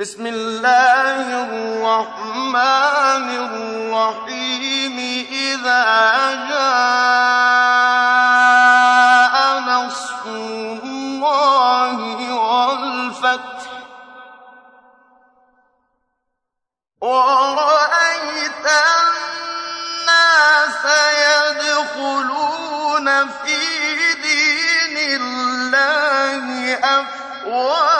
بسم الله الرحمن الرحيم. إذا جاء نصر الله والفتح ورأيت الناس يدخلون في دين الله أفواجا.